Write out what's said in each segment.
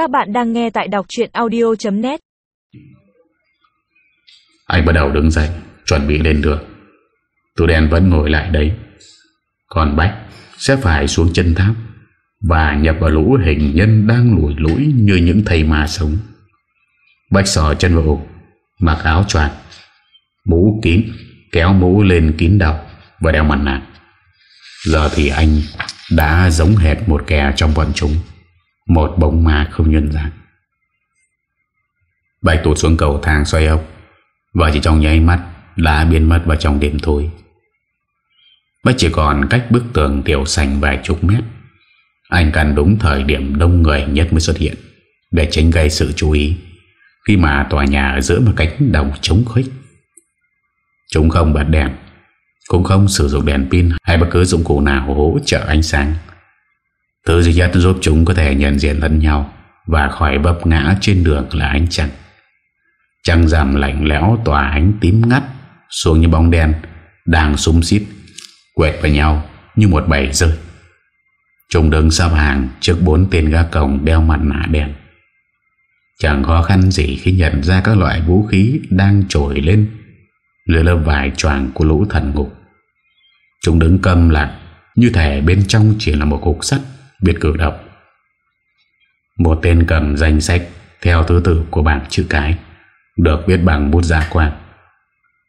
Các bạn đang nghe tại đọc chuyện audio.net Anh bắt đầu đứng dậy, Chuẩn bị lên đường. Tụ đen vẫn ngồi lại đấy. Còn Bách sẽ phải xuống chân tháp Và nhập vào lũ hình nhân Đang lủi lũi như những thầy ma sống. Bách sò chân vào Mặc áo choàng, Mũ kín, Kéo mũ lên kín đầu Và đeo mặt nạ. Giờ thì anh đã giống hệt một kẻ trong bọn chúng. Một bóng ma không nhân dạng. Bạch tụt xuống cầu thang xoay ốc. Và chỉ trong nháy mắt Đã biến mất vào trong đêm thôi Bách chỉ còn cách bức tường tiểu sành vài chục mét, Anh cần đúng thời điểm đông người nhất mới xuất hiện Để tránh gây sự chú ý, Khi mà tòa nhà ở giữa một cánh đồng trống khích Chúng không bật đèn, Cũng không sử dụng đèn pin Hay bất cứ dụng cụ nào hỗ trợ ánh sáng. Thứ duy nhất giúp chúng có thể nhận diện lẫn nhau Và khỏi bấp ngã trên đường là ánh trăng. Trăng giảm lạnh lẽo tỏa ánh tím ngắt Xuống như bóng đen Đang súng xít Quẹt vào nhau như một bầy rơi. Chúng đứng sắp hàng Trước bốn tên gác cổng đeo mặt nạ đen Chẳng khó khăn gì khi nhận ra các loại vũ khí Đang trồi lên Lửa lớp vải choàng của lũ thần ngục. Chúng đứng câm lặng, Như thể bên trong chỉ là một cục sắt. Biết cử động Một tên cầm danh sách Theo thứ tự của bảng chữ cái, Được viết bằng bút giả quang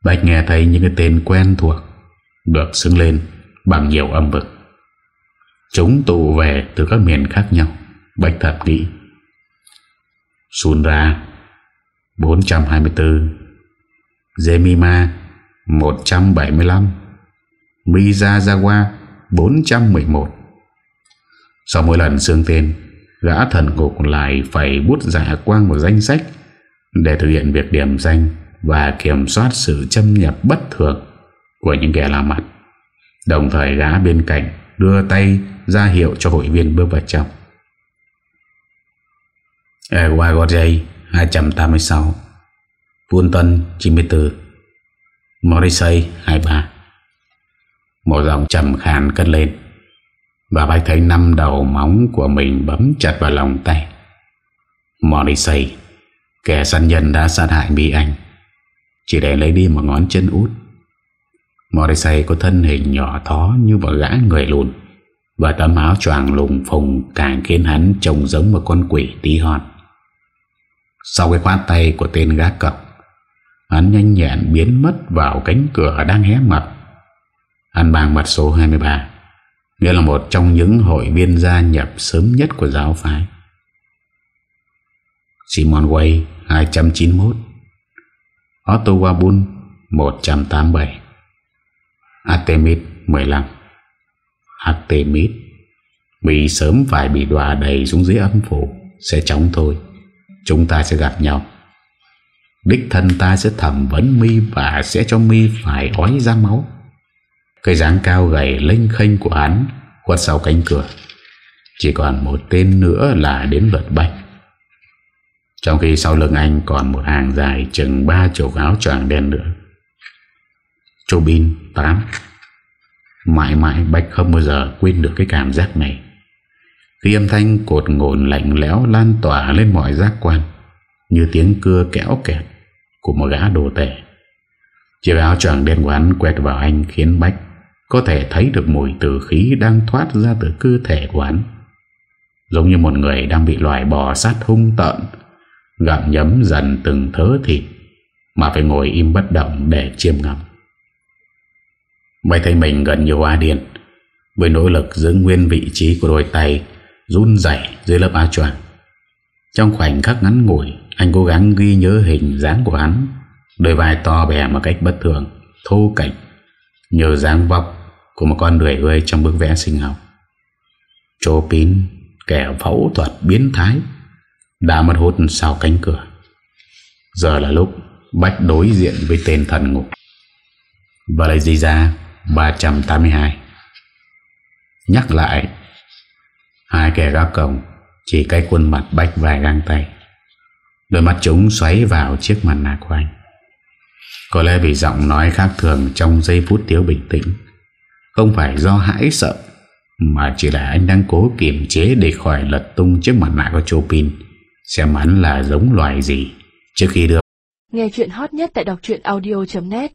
Bạch nghe thấy những cái tên quen thuộc, Được xứng lên Bằng nhiều âm vực. Chúng tụ về từ các miền khác nhau Bạch thật nghĩ. Sun ra 424 Zemima 175 Miyazawa 411 sau mỗi lần xương tên, Gã thần cục lại phải bút giả quang một danh sách Để thực hiện việc điểm danh Và kiểm soát sự châm nhập bất thường Của những kẻ làm mặt. Đồng thời gã bên cạnh Đưa tay ra hiệu cho hội viên bước vào trong. Ewagodjay 286 Fulton 94 Morrissey 23 Một giọng trầm khàn cất lên. Và Bạch thấy năm đầu móng của mình bấm chặt vào lòng tay. Morrissey, Kẻ săn nhân đã sát hại Mỹ Anh. Chỉ để lấy đi một ngón chân út. Morrissey có thân hình nhỏ thó như một gã người lùn, Và tấm áo choàng lùng phùng càng khiến hắn trông giống một con quỷ tí hon. Sau cái khoát tay của tên gác cọc Hắn nhanh nhẹn biến mất vào cánh cửa đang hé mập Hắn bằng mặt số 23 Nghĩa là một trong những hội viên gia nhập sớm nhất của giáo phái. Simon Way 291 Otto Wabun 187 Artemis 15 Artemis, Vì sớm phải bị đòa đầy xuống dưới âm phủ, Sẽ chóng thôi. Chúng ta sẽ gặp nhau. Đích thân ta sẽ thẩm vấn mi Và sẽ cho mi phải ói ra máu. Cái dáng cao gầy lênh khênh của hắn Khuất sau cánh cửa. Chỉ còn một tên nữa là đến lượt bạch Trong khi sau lưng anh còn một hàng dài Chừng ba chục áo choàng đen nữa. Châu Bin 8 Mãi mãi Bách không bao giờ quên được cái cảm giác này. Khi âm thanh cột ngồn lạnh lẽo lan tỏa lên mọi giác quan, Như tiếng cưa kéo kẹt của một gã đồ tể. Chiếc áo choàng đen quán quẹt vào anh khiến Bách có thể thấy được mùi tử khí đang thoát ra từ cơ thể của hắn. Giống như một người đang bị loài bò sát hung tợn, gặm nhấm dần từng thớ thịt, mà phải ngồi im bất động để chiêm ngắm. Bách thấy mình gần như hoa điên, với nỗ lực giữ nguyên vị trí của đôi tay run dày dưới lớp áo choàng. Trong khoảnh khắc ngắn ngủi Anh cố gắng ghi nhớ hình dáng của hắn Đôi vai to bè một cách bất thường Thô cảnh Nhờ dáng vóc của một con người ơi trong bức vẽ sinh học. Chopin Kẻ phẫu thuật biến thái, Đã mất hút sau cánh cửa. Giờ là lúc Bách đối diện với tên thần ngục. Và lấy gì ra 382 Nhắc lại, Hai kẻ gác cổng chỉ cái khuôn mặt bách vài găng tay. Đôi mắt chúng xoáy vào chiếc mặt nạ của anh. Có lẽ vì giọng nói khác thường Trong giây phút thiếu bình tĩnh không phải do hãi sợ, Mà chỉ là anh đang cố kiềm chế Để khỏi lật tung chiếc mặt nạ của Chopin. Xem hắn là giống loài gì Trước khi đưa Nghe chuyện hot nhất tại đọc audio.net